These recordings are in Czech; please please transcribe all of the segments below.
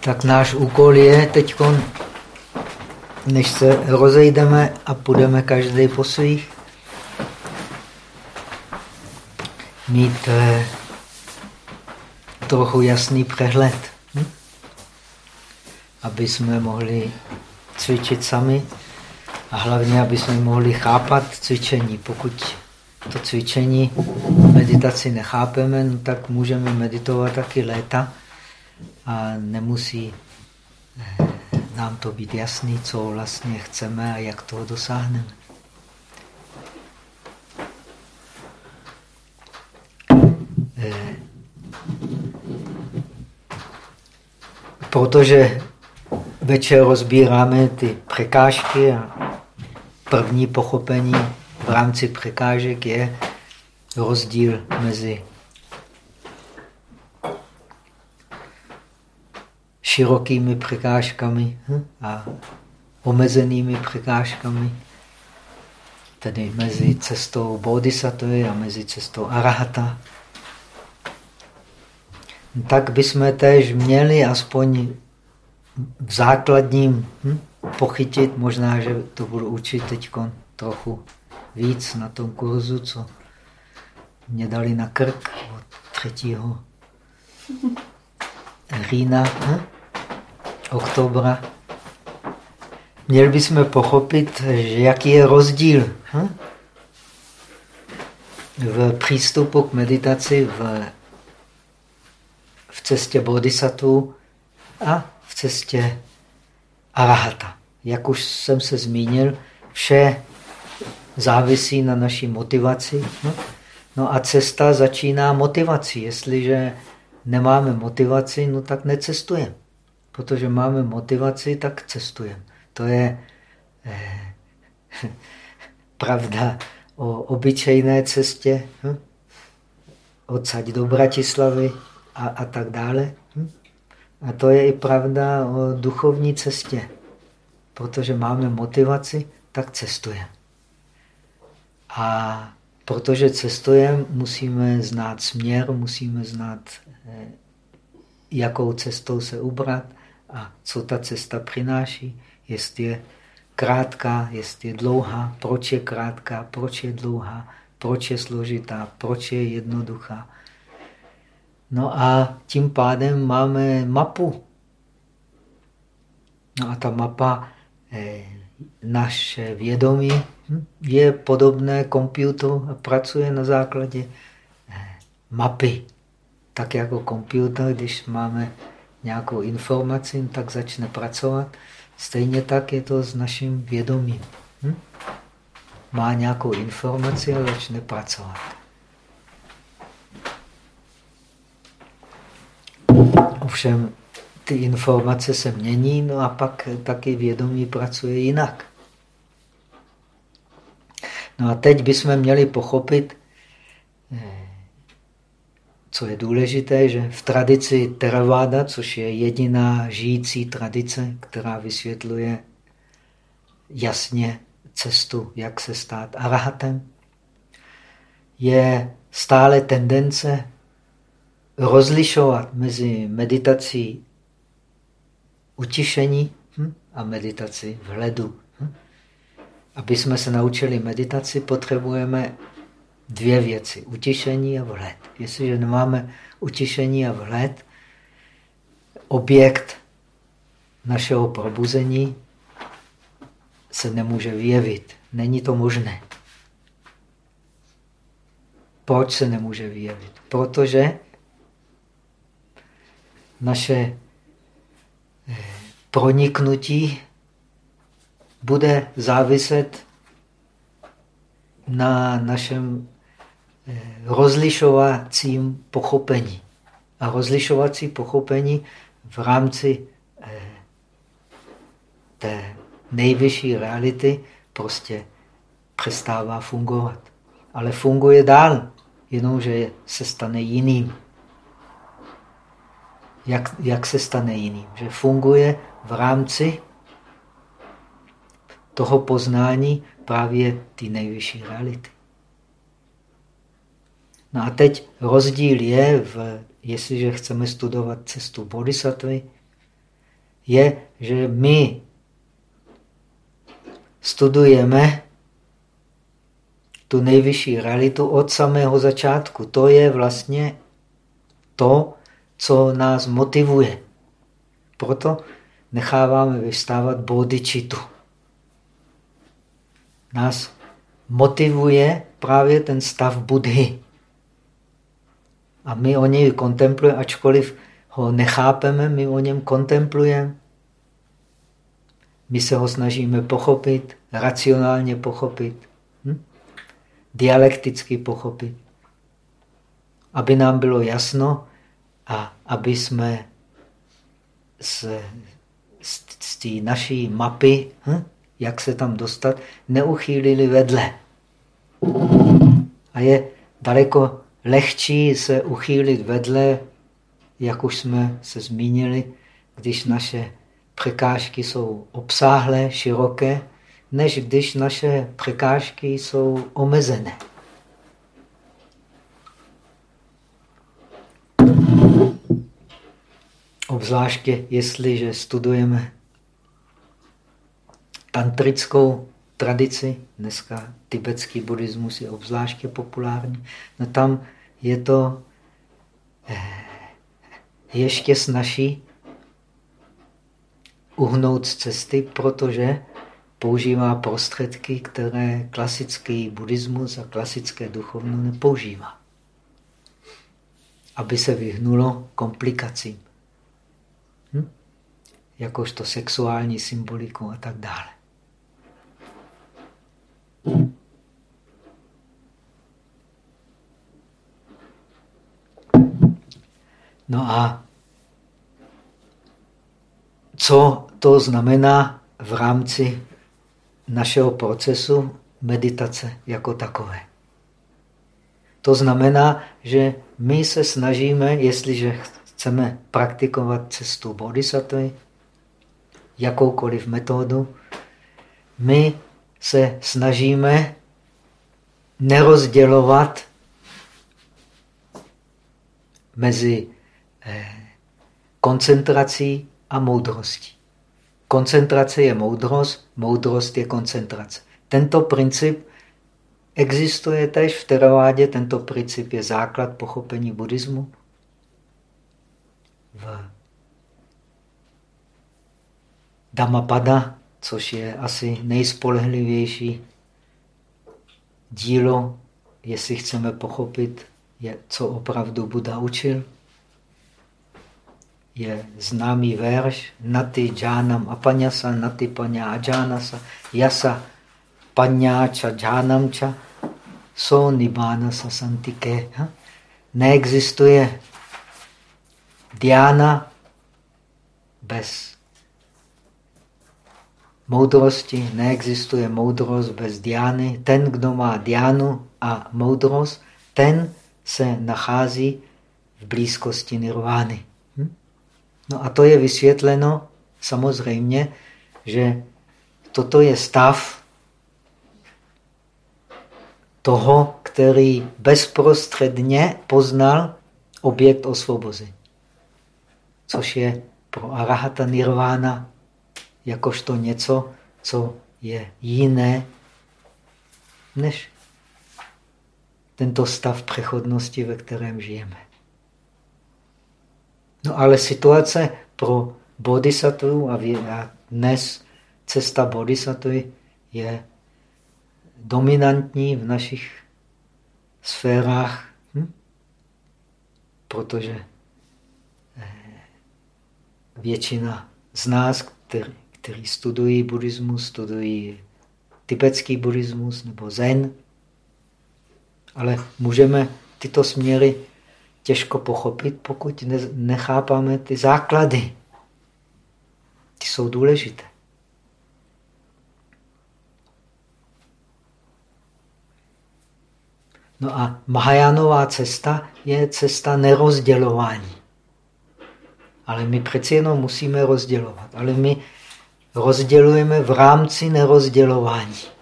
Tak náš úkol je teď, než se rozejdeme a půjdeme každý po svých, mít eh, trochu jasný přehled, hm? aby jsme mohli cvičit sami a hlavně, aby jsme mohli chápat cvičení. Pokud to cvičení, meditaci nechápeme, no tak můžeme meditovat taky léta a nemusí eh, nám to být jasný, co vlastně chceme a jak toho dosáhneme. Eh, protože večer rozbíráme ty překážky a první pochopení v rámci překážek je rozdíl mezi širokými překážkami hm, a omezenými překážkami, tedy mezi cestou bodhisattva a mezi cestou arahata. Tak bychom též měli aspoň v základním hm, pochytit, možná, že to budu učit teď trochu víc na tom kurzu, co mě dali na krk od třetího října, hm? Oktobra. Měli bychom pochopit, jaký je rozdíl hm? v přístupu k meditaci v, v cestě bodhisattva a v cestě arahata. Jak už jsem se zmínil, vše závisí na naší motivaci. No, no a cesta začíná motivací. Jestliže nemáme motivaci, no tak necestujeme. Protože máme motivaci, tak cestujeme. To je eh, pravda o obyčejné cestě, hm? odsaď do Bratislavy a, a tak dále. Hm? A to je i pravda o duchovní cestě. Protože máme motivaci, tak cestujeme. A protože cestujeme, musíme znát směr, musíme znát, eh, jakou cestou se ubrat a co ta cesta přináší, jestli je krátká, jestli je dlouhá, proč je krátká, proč je dlouhá, proč je složitá, proč je jednoduchá. No a tím pádem máme mapu. No a ta mapa, eh, naše vědomí, hm, je podobné počítaču a pracuje na základě eh, mapy. Tak jako počítač, když máme nějakou informaci, tak začne pracovat. Stejně tak je to s naším vědomím. Hm? Má nějakou informaci a začne pracovat. Ovšem ty informace se mění, no a pak taky vědomí pracuje jinak. No a teď bychom měli pochopit, eh, co je důležité, že v tradici Theravada, což je jediná žijící tradice, která vysvětluje jasně cestu, jak se stát arahatem, je stále tendence rozlišovat mezi meditací utišení hm, a meditaci vhledu. Hm. Aby jsme se naučili meditaci, potřebujeme dvě věci. Utišení a vhled. Jestliže nemáme utišení a vhled, objekt našeho probuzení se nemůže vyjevit. Není to možné. Proč se nemůže vyjevit? Protože naše eh, proniknutí bude záviset na našem rozlišovacím pochopení. A rozlišovací pochopení v rámci eh, té nejvyšší reality prostě přestává fungovat. Ale funguje dál, jenomže se stane jiným jak, jak se stane jiným. Že funguje v rámci toho poznání právě ty nejvyšší reality. No a teď rozdíl je, v, jestliže chceme studovat cestu bodhisattvy, je, že my studujeme tu nejvyšší realitu od samého začátku. To je vlastně to, co nás motivuje. Proto necháváme vystávat bodičitu. Nás motivuje právě ten stav Budhy. A my o něj kontemplujeme, ačkoliv ho nechápeme, my o něm kontemplujeme. My se ho snažíme pochopit, racionálně pochopit, hm? dialekticky pochopit, aby nám bylo jasno a aby jsme z, z, z té naší mapy, hm? jak se tam dostat, neuchýlili vedle. A je daleko lehčí se uchýlit vedle, jak už jsme se zmínili, když naše překážky jsou obsáhlé, široké, než když naše překážky jsou omezené. Obzvláště jestliže studujeme tantrickou tradici, dneska tibetský buddhismus je obzvláště populární, no tam je to eh, ještě snaží uhnout z cesty, protože používá prostředky, které klasický buddhismus a klasické duchovno nepoužívá. Aby se vyhnulo komplikacím. Hm? Jakožto sexuální symboliku a tak dále. No a co to znamená v rámci našeho procesu meditace jako takové? To znamená, že my se snažíme, jestliže chceme praktikovat cestu bodhisattva, jakoukoliv metodu, my se snažíme nerozdělovat mezi koncentrací a moudrostí. Koncentrace je moudrost, moudrost je koncentrace. Tento princip existuje tež v teravádě, tento princip je základ pochopení buddhismu. V Dhammapada, což je asi nejspolehlivější dílo, jestli chceme pochopit, co opravdu Buddha učil je známý verš Nati džánam apanyasa, nati panya ajánasa, yasa panyáča džánamča, so nibána santike. Neexistuje diána bez moudrosti, neexistuje moudrost bez diány. Ten, kdo má diánu a moudrost, ten se nachází v blízkosti nirvány. No a to je vysvětleno samozřejmě, že toto je stav toho, který bezprostředně poznal objekt osvobození. Což je pro arahata nirvana jakožto něco, co je jiné než tento stav přechodnosti, ve kterém žijeme. No ale situace pro bodhisattvu a dnes cesta bodhisattvy je dominantní v našich sférách, hm? protože eh, většina z nás, který, který studují buddhismus, studují tibetský buddhismus nebo zen, ale můžeme tyto směry těžko pochopit, pokud nechápáme ty základy. Ty jsou důležité. No a Mahajánová cesta je cesta nerozdělování. Ale my přeci jenom musíme rozdělovat. Ale my rozdělujeme v rámci nerozdělování.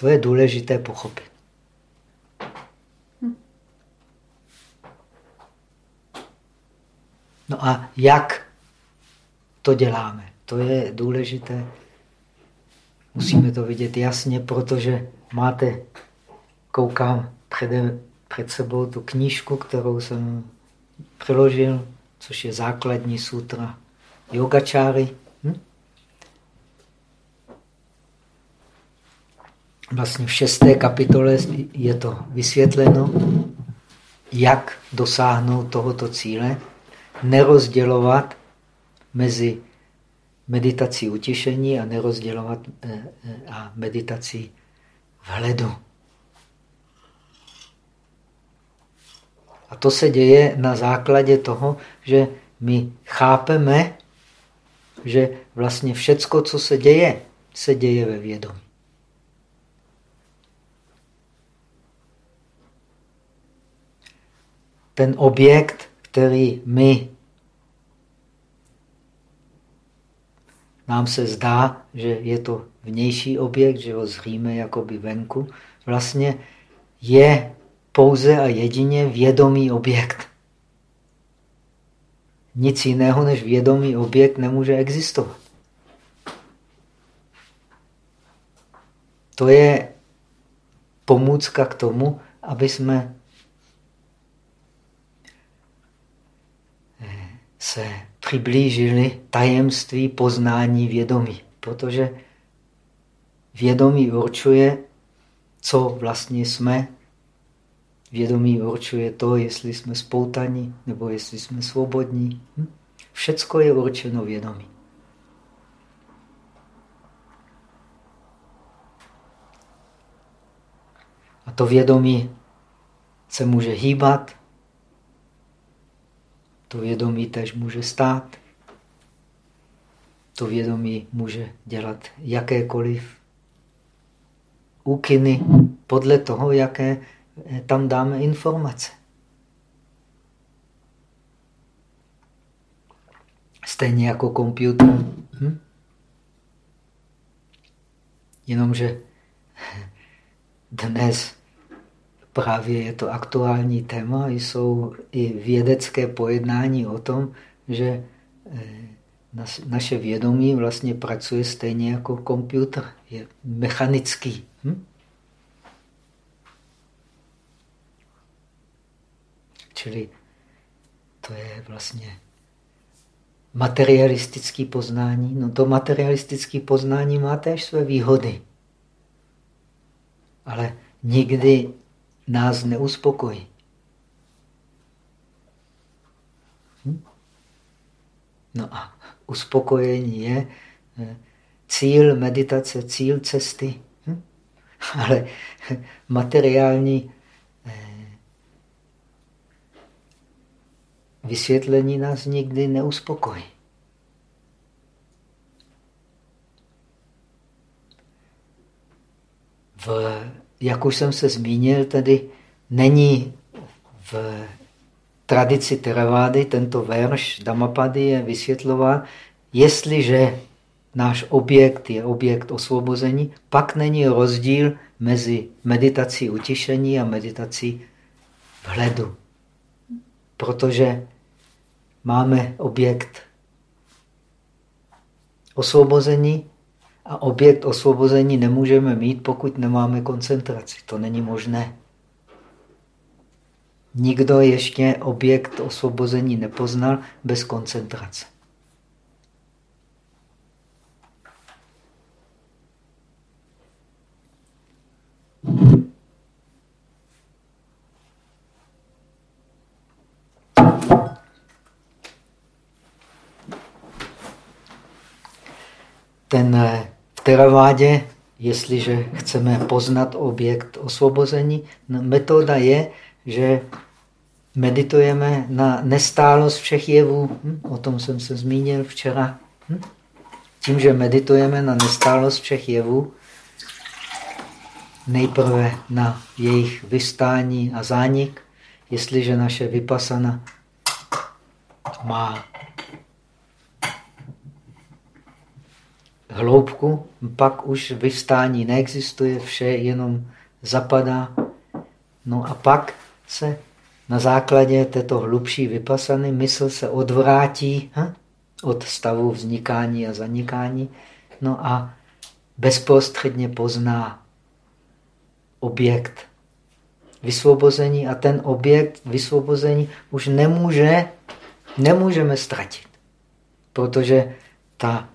To je důležité pochopit. No a jak to děláme? To je důležité. Musíme to vidět jasně, protože máte, koukám před, před sebou tu knížku, kterou jsem přiložil, což je základní sutra yogačáry. Hm? Vlastně v šesté kapitole je to vysvětleno, jak dosáhnout tohoto cíle, nerozdělovat mezi meditací utišení a nerozdělovat eh, eh, a meditací vhledu. A to se děje na základě toho, že my chápeme, že vlastně všecko, co se děje, se děje ve vědomí. Ten objekt, který my nám se zdá, že je to vnější objekt, že ho zříme jakoby venku, vlastně je pouze a jedině vědomý objekt. Nic jiného než vědomý objekt nemůže existovat. To je pomůcka k tomu, aby jsme se přiblížili tajemství poznání vědomí, protože vědomí určuje, co vlastně jsme. Vědomí určuje to, jestli jsme spoutaní nebo jestli jsme svobodní. Hm? Všecko je určeno vědomí. A to vědomí se může hýbat, to vědomí tež může stát. To vědomí může dělat jakékoliv úkyny podle toho, jaké eh, tam dáme informace. Stejně jako počítač. Hm? Jenomže dnes právě je to aktuální téma, jsou i vědecké pojednání o tom, že eh, naše vědomí vlastně pracuje stejně jako počítač, je mechanický. Hm? Čili to je vlastně materialistické poznání. No to materialistické poznání má též své výhody. Ale nikdy nás neuspokojí. Hm? No a uspokojení je eh, cíl meditace, cíl cesty. Hm? Ale materiální eh, vysvětlení nás nikdy neuspokojí. V jak už jsem se zmínil, tedy není v tradici Teravády tento verš Damapady je vysvětlován, jestliže náš objekt je objekt osvobození, pak není rozdíl mezi meditací utišení a meditací vhledu. Protože máme objekt osvobození a objekt osvobození nemůžeme mít, pokud nemáme koncentraci. To není možné. Nikdo ještě objekt osvobození nepoznal bez koncentrace. Ten eh, teravádě, jestliže chceme poznat objekt osvobození, metoda je, že meditujeme na nestálost všech jevů. Hm? O tom jsem se zmínil včera. Hm? Tím, že meditujeme na nestálost všech jevů, nejprve na jejich vystání a zánik, jestliže naše vypasana má hloubku, pak už vystání neexistuje, vše jenom zapadá. No a pak se na základě této hlubší vypasany mysl se odvrátí hm, od stavu vznikání a zanikání no a bezprostředně pozná objekt vysvobození a ten objekt vysvobození už nemůže, nemůžeme ztratit, protože ta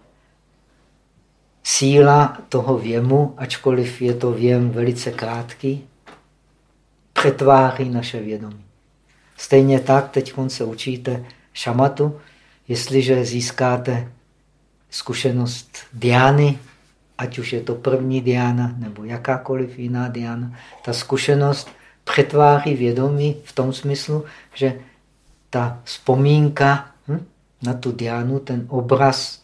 síla toho věmu, ačkoliv je to věm velice krátký, přetváří naše vědomí. Stejně tak, teď se učíte šamatu, jestliže získáte zkušenost diány, ať už je to první diána nebo jakákoliv jiná diána, ta zkušenost přetváří vědomí v tom smyslu, že ta vzpomínka hm, na tu diánu, ten obraz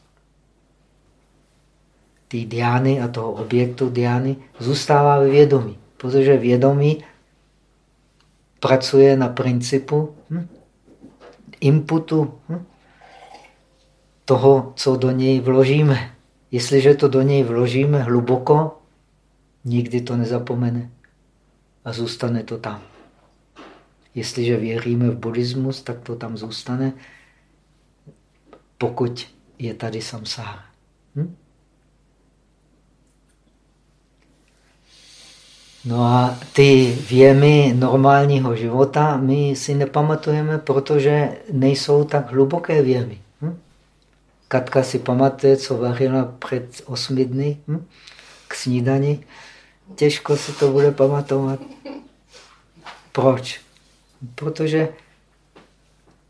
té diány a toho objektu diány zůstává ve vědomí, protože vědomí pracuje na principu hm, inputu hm, toho, co do něj vložíme. Jestliže to do něj vložíme hluboko, nikdy to nezapomene a zůstane to tam. Jestliže věříme v buddhismus, tak to tam zůstane, pokud je tady samsára. Hm? No a ty věmy normálního života my si nepamatujeme, protože nejsou tak hluboké věmy. Hm? Katka si pamatuje, co vařila před osmi dny hm? k snídani. Těžko si to bude pamatovat. Proč? Protože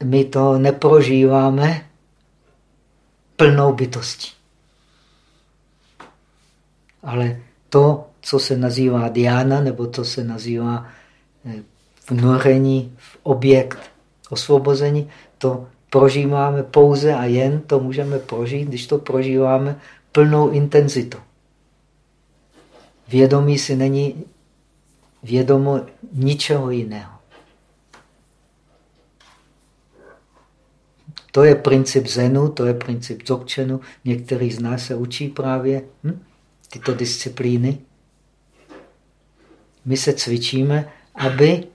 my to neprožíváme plnou bytostí. Ale to, co se nazývá diána, nebo to se nazývá eh, vnoření v objekt osvobození, to prožíváme pouze a jen to můžeme prožít, když to prožíváme plnou intenzitou. Vědomí si není vědomo ničeho jiného. To je princip Zenu, to je princip Dzogčenu. Některý z nás se učí právě hm, tyto disciplíny. My se cvičíme, aby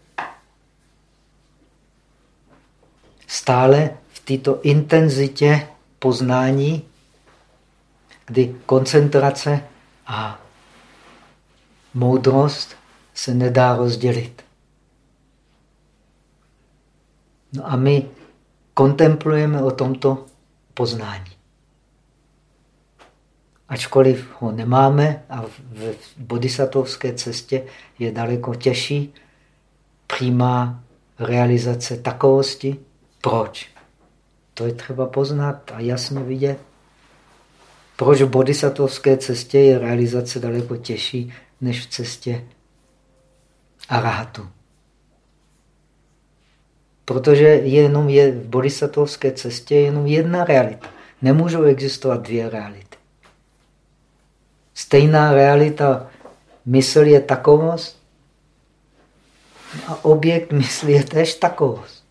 stále v této intenzitě poznání, kdy koncentrace a moudrost se nedá rozdělit. No a my kontemplujeme o tomto poznání. Ačkoliv ho nemáme a v bodhisattvovské cestě je daleko těžší, přímá realizace takovosti. Proč? To je třeba poznat a jasně vidět. Proč v bodhisattvovské cestě je realizace daleko těžší než v cestě arahatu. Protože jenom je v bodhisattvovské cestě jenom jedna realita. Nemůžou existovat dvě reality. Stejná realita mysl je takovost a objekt mysli je tež takovost.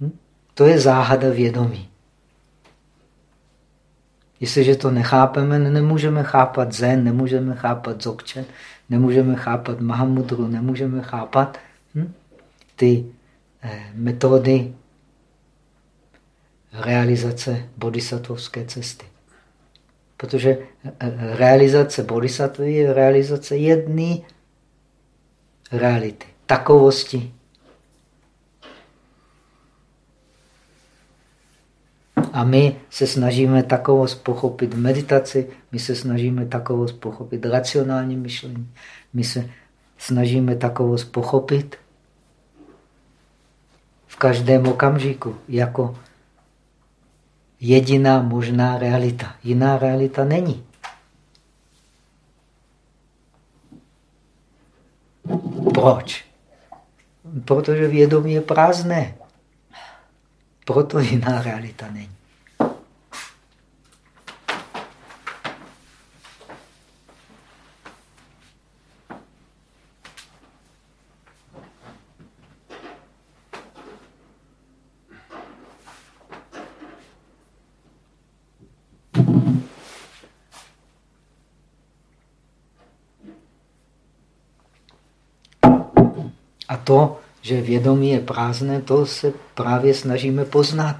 Hm? To je záhada vědomí. Jestliže to nechápeme, nemůžeme chápat zen, nemůžeme chápat dzogchen, nemůžeme chápat Mahamudru, nemůžeme chápat hm, ty eh, metody realizace bodhisattvovské cesty. Protože eh, realizace bodhisattvy je realizace jedné reality, takovosti. A my se snažíme takovost pochopit v meditaci, my se snažíme takovost pochopit racionální myšlení, my se snažíme takovost pochopit v každém okamžiku jako jediná možná realita. Jiná realita není. Proč? Protože vědomí je prázdné. Proto jiná realita není. To, že vědomí je prázdné, to se právě snažíme poznat.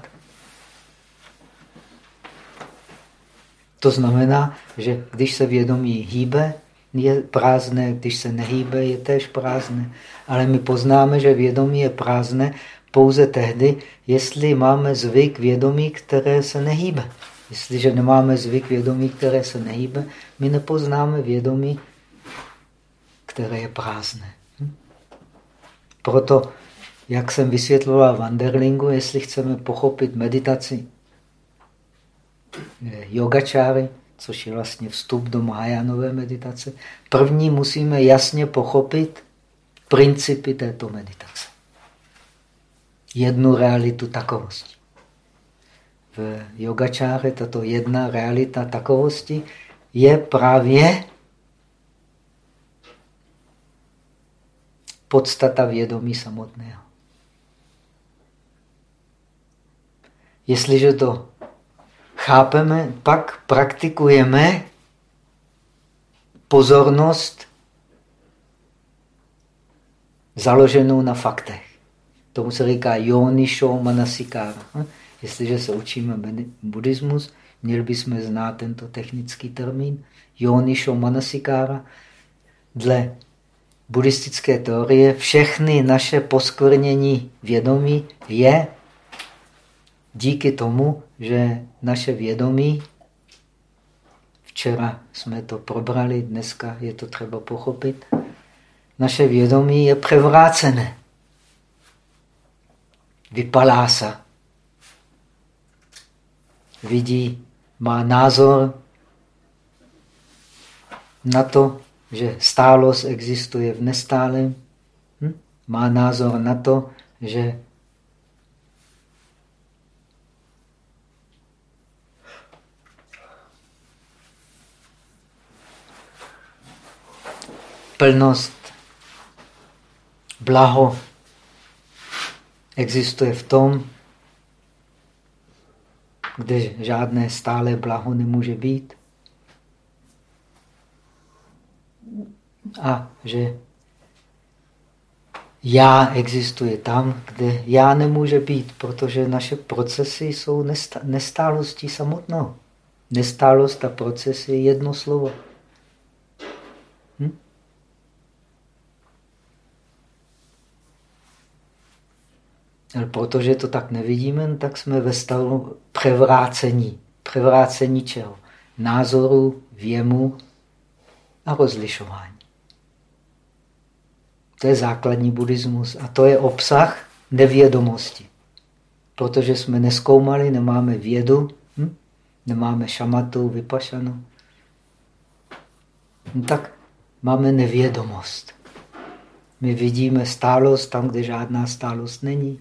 To znamená, že když se vědomí hýbe, je prázdné, když se nehýbe, je též prázdné. Ale my poznáme, že vědomí je prázdné pouze tehdy, jestli máme zvyk vědomí, které se nehýbe. Jestliže nemáme zvyk vědomí, které se nehýbe, my nepoznáme vědomí, které je prázdné. Proto, jak jsem vysvětloval v Anderlingu, jestli chceme pochopit meditaci eh, yogačáry, což je vlastně vstup do Mahajánové meditace, první musíme jasně pochopit principy této meditace. Jednu realitu takovosti. V yogačáře tato jedna realita takovosti je právě podstata vědomí samotného. Jestliže to chápeme, pak praktikujeme pozornost založenou na faktech. Tomu se říká Yonisho Manasikára. Hm? Jestliže se učíme buddhismus, měli bychom znát tento technický termín. Yonisho Manasikára. Dle buddhistické teorie všechny naše poskvrnění vědomí je díky tomu, že naše vědomí, včera jsme to probrali, dneska je to třeba pochopit, naše vědomí je převrácené. Vypalá se. Vidí, má názor na to, že stálost existuje v nestálem. Hm? Má názor na to, že plnost, blaho existuje v tom, kde žádné stále blaho nemůže být. A že já existuje tam, kde já nemůže být, protože naše procesy jsou nestálostí samotnou. Nestálost a proces je jedno slovo. Ale protože to tak nevidíme, tak jsme ve stavu převrácení. Převrácení čeho? Názoru, věmu a rozlišování. To je základní buddhismus a to je obsah nevědomosti. Protože jsme neskoumali, nemáme vědu, hm? nemáme šamatu, vypašanu, no tak máme nevědomost. My vidíme stálost tam, kde žádná stálost není.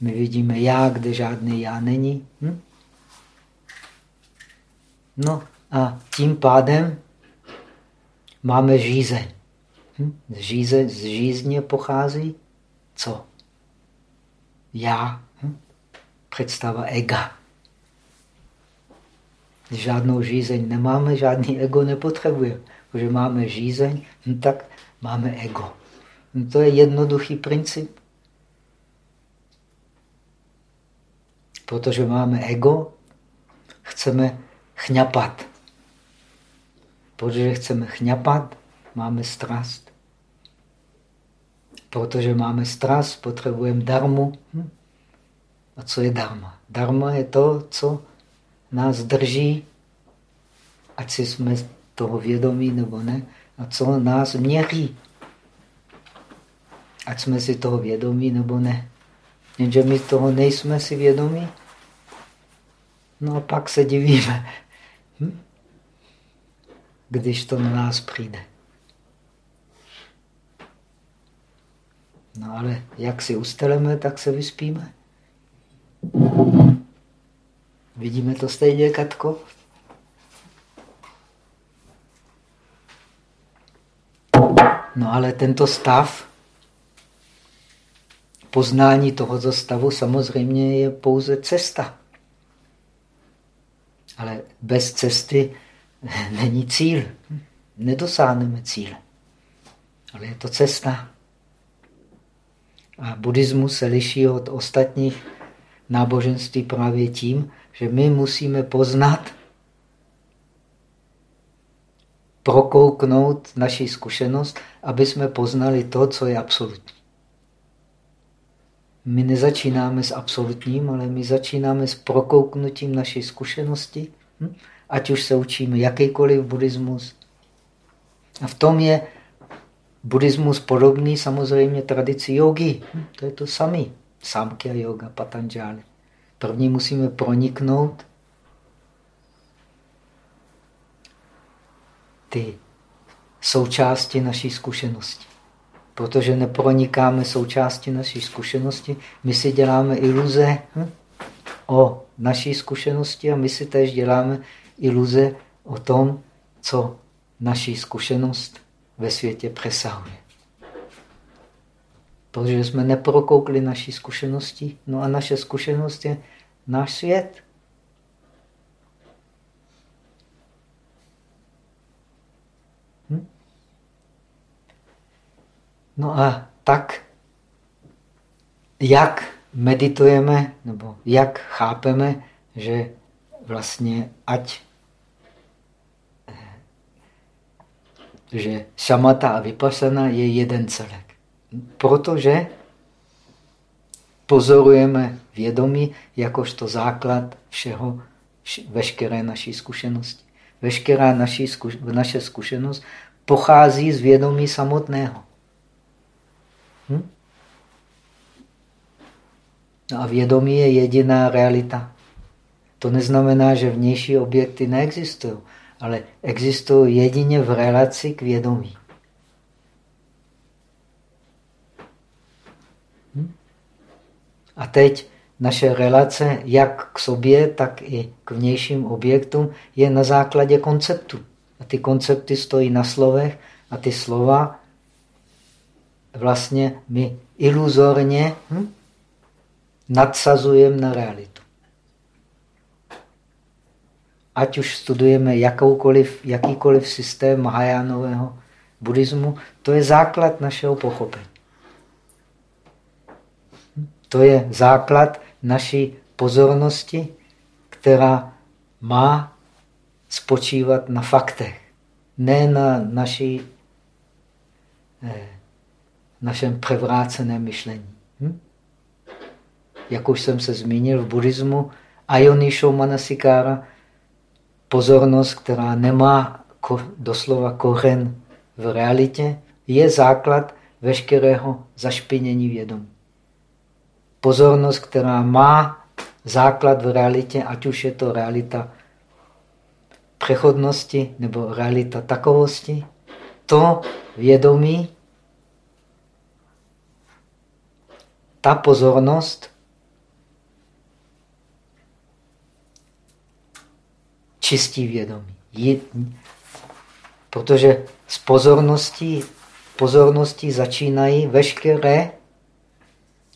My vidíme já, kde žádný já není. Hm? No a tím pádem máme žízeň. Hm? Žíze, z žízně pochází co? Já. Hm? Představa ega. Žádnou žízeň nemáme, žádný ego nepotřebuje. Protože máme žízeň, hm, tak máme ego. No to je jednoduchý princip. Protože máme ego, chceme chňapat. Protože chceme chňapat, máme strast. Protože máme strast, potřebujeme darmu. Hm? A co je dharma? Dharma je to, co nás drží, ať si jsme toho vědomí nebo ne, a co nás měří. Ať jsme si toho vědomí nebo ne. Jenže my toho nejsme si vědomí. No a pak se divíme, hm? když to na nás přijde. No ale jak si usteleme, tak se vyspíme. Vidíme to stejně, Katko? No ale tento stav poznání tohoto stavu samozřejmě je pouze cesta. Ale bez cesty není cíl. Nedosáhneme cíle. Ale je to cesta. A buddhismus se liší od ostatních náboženství právě tím, že my musíme poznat, prokouknout naši zkušenost, aby jsme poznali to, co je absolutní. My nezačínáme s absolutním, ale my začínáme s prokouknutím naší zkušenosti, hm? ať už se učíme jakýkoliv buddhismus. A v tom je buddhismus podobný samozřejmě tradici jogy. Hm? To je to samý. Samkhya yoga, Patanjali. První musíme proniknout ty součásti naší zkušenosti. Protože nepronikáme součásti naší zkušenosti, my si děláme iluze hm? o naší zkušenosti a my si tež děláme iluze o tom, co naší zkušenost ve světě přesahuje. Protože jsme neprokoukli naší zkušenosti, no a naše zkušenost je náš svět. Hm? No a tak, jak meditujeme, nebo jak chápeme, že vlastně ať že šamata a vypasana je jeden celek. Protože pozorujeme vědomí jakožto základ všeho, veškeré naší zkušenosti. Veškerá naší zkuš, naše zkušenost pochází z vědomí samotného. Hm? No a vědomí je jediná realita. To neznamená, že vnější objekty neexistují, ale existují jedině v relaci k vědomí. Hm? A teď naše relace jak k sobě, tak i k vnějším objektům je na základě konceptu. A ty koncepty stojí na slovech a ty slova vlastně my iluzorně hm, nadsazujeme na realitu. Ať už studujeme jakoukoliv, jakýkoliv systém Mahajánového buddhismu, to je základ našeho pochopení. To je základ naší pozornosti, která má spočívat na faktech, ne na naší, eh, našem převráceném myšlení. Hm? Jak už jsem se zmínil v buddhismu, Ayonisho Manasikára, pozornost, která nemá doslova kořen v realitě, je základ veškerého zašpinění vědomí. Pozornost, která má základ v realitě, ať už je to realita přechodnosti nebo realita takovosti, to vědomí, ta pozornost čistí vědomí. Protože s pozorností, pozorností začínají veškeré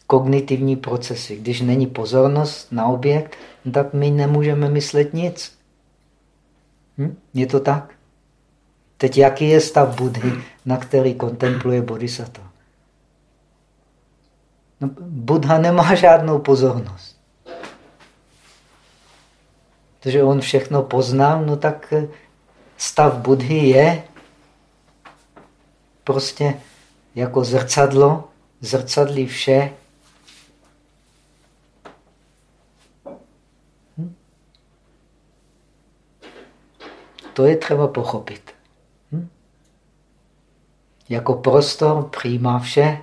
kognitivní procesy. Když není pozornost na objekt, tak my nemůžeme myslet nic. Hm? Je to tak? Teď jaký je stav Budhy, na který kontempluje bodhisattva? No, Buddha nemá žádnou pozornost. Protože on všechno poznal, no tak eh, stav Budhy je prostě jako zrcadlo, zrcadlí vše, To je třeba pochopit. Hm? Jako prostor přijímá vše,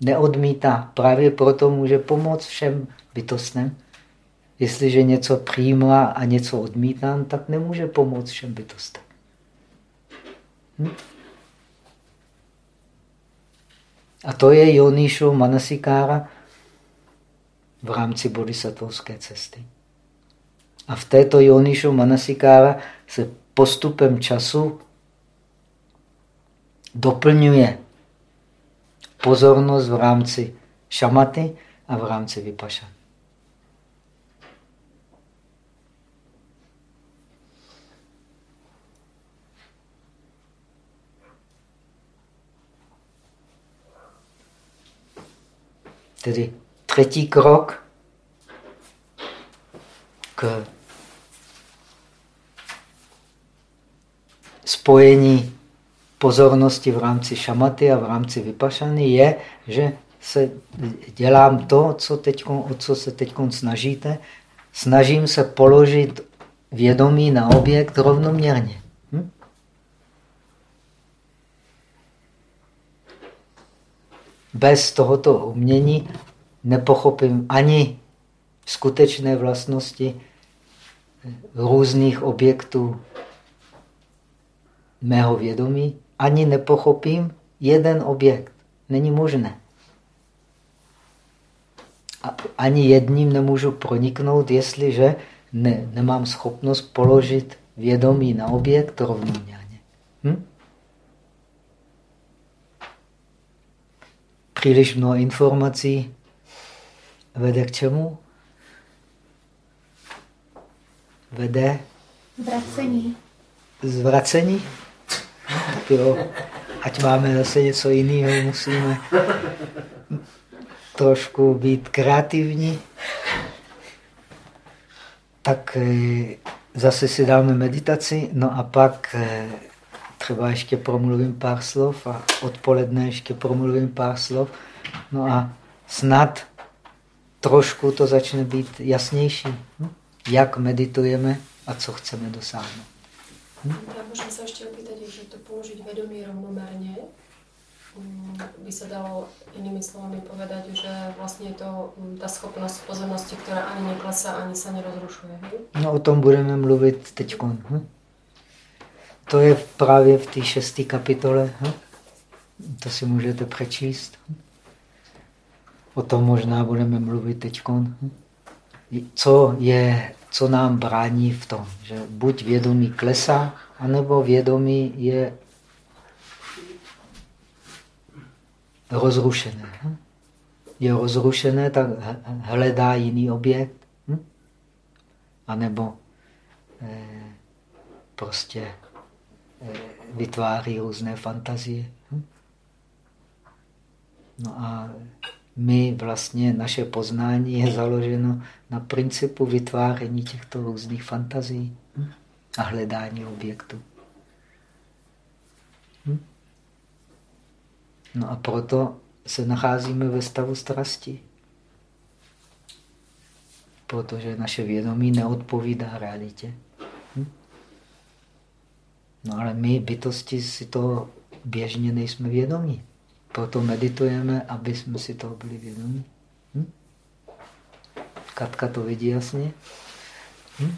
neodmítá. Právě proto může pomoct všem bytostem. Jestliže něco přijímá a něco odmítá, tak nemůže pomoct všem bytostem. Hm? A to je Joníšu Manasikára v rámci bodhisattvovské cesty. A v této Joníšu Manasikára se postupem času doplňuje pozornost v rámci šamaty a v rámci vypašany. Tedy třetí krok k spojení pozornosti v rámci šamaty a v rámci vypašany je, že se dělám to, co teďko, o co se teď snažíte. Snažím se položit vědomí na objekt rovnoměrně. Hm? Bez tohoto umění nepochopím ani skutečné vlastnosti různých objektů mého vědomí, ani nepochopím jeden objekt. Není možné. A ani jedním nemůžu proniknout, jestliže ne, nemám schopnost položit vědomí na objekt rovnoměrně. Hm? Příliš mnoho informací vede k čemu? Vede? Vracení. Zvracení? Tak jo, ať máme zase něco jiného, musíme trošku být kreativní. Tak eh, zase si dáme meditaci, no a pak eh, třeba ještě promluvím pár slov a odpoledne ještě promluvím pár slov. No a snad trošku to začne být jasnější, hm? jak meditujeme a co chceme dosáhnout. Hm? Ja môžem sa ešte opýtať, že to položiť vedomie rovnomerne, mm, by sa dalo inými slovami povedať, že vlastne je to mm, ta schopnost pozornosti, která ani neklesá, ani se nerozrušuje. No o tom budeme mluvit teď. Hm? To je právě v té šesté kapitole. Hm? To si můžete přečíst. O tom možná budeme mluvit teď. Hm? Co je co nám brání v tom, že buď vědomí klesá, anebo vědomí je rozrušené. Hm? Je rozrušené, tak hledá jiný objekt, anebo eh, prostě vytváří různé fantazie. Hm? No a my vlastně, naše poznání je založeno na principu vytváření těchto různých fantazí hm? a hledání objektu. Hm? No a proto se nacházíme ve stavu strasti. Protože naše vědomí neodpovídá realitě. No ale my, bytosti, si to běžně nejsme vědomí. Proto meditujeme, aby jsme si toho byli vědomí. Hm? Katka to vidí jasně? Hm?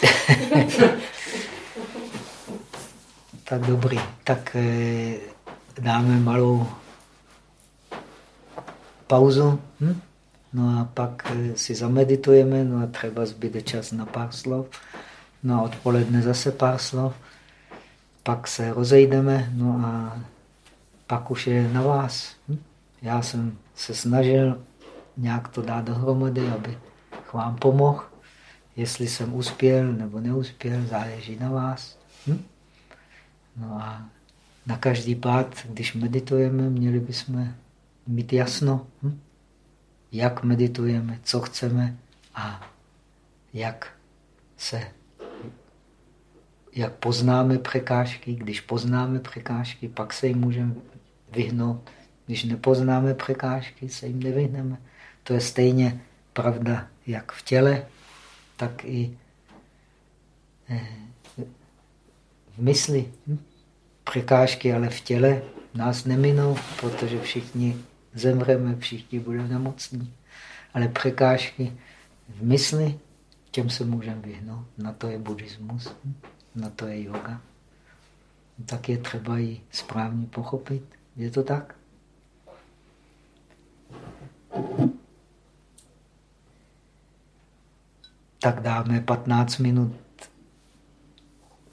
Tak dobrý. Tak eh, dáme malou pauzu. Hm? No a pak eh, si zameditujeme, no a třeba zbyde čas na pár slov. No a odpoledne zase pár slov pak se rozejdeme, no a pak už je na vás. Hm? Já jsem se snažil nějak to dát dohromady, aby vám pomohl. Jestli jsem uspěl nebo neuspěl, záleží na vás. Hm? No a na každý pád, když meditujeme, měli bychom mít jasno, hm? Jak meditujeme, co chceme a jak se jak poznáme překážky. Když poznáme překážky, pak se jim můžeme vyhnout. Když nepoznáme překážky, se jim nevyhneme. To je stejně pravda jak v těle, tak i eh, v mysli. Hm? Překážky ale v těle nás neminou, protože všichni zemřeme, všichni budeme nemocní. Ale překážky v mysli, těm se můžeme vyhnout. Na to je buddhismus. Na to je yoga, tak je třeba ji správně pochopit. Je to tak? Tak dáme 15 minut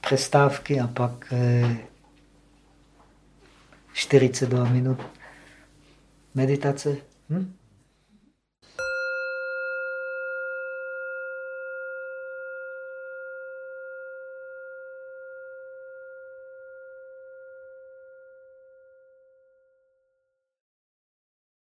přestávky a pak 42 eh, minut meditace. Hm?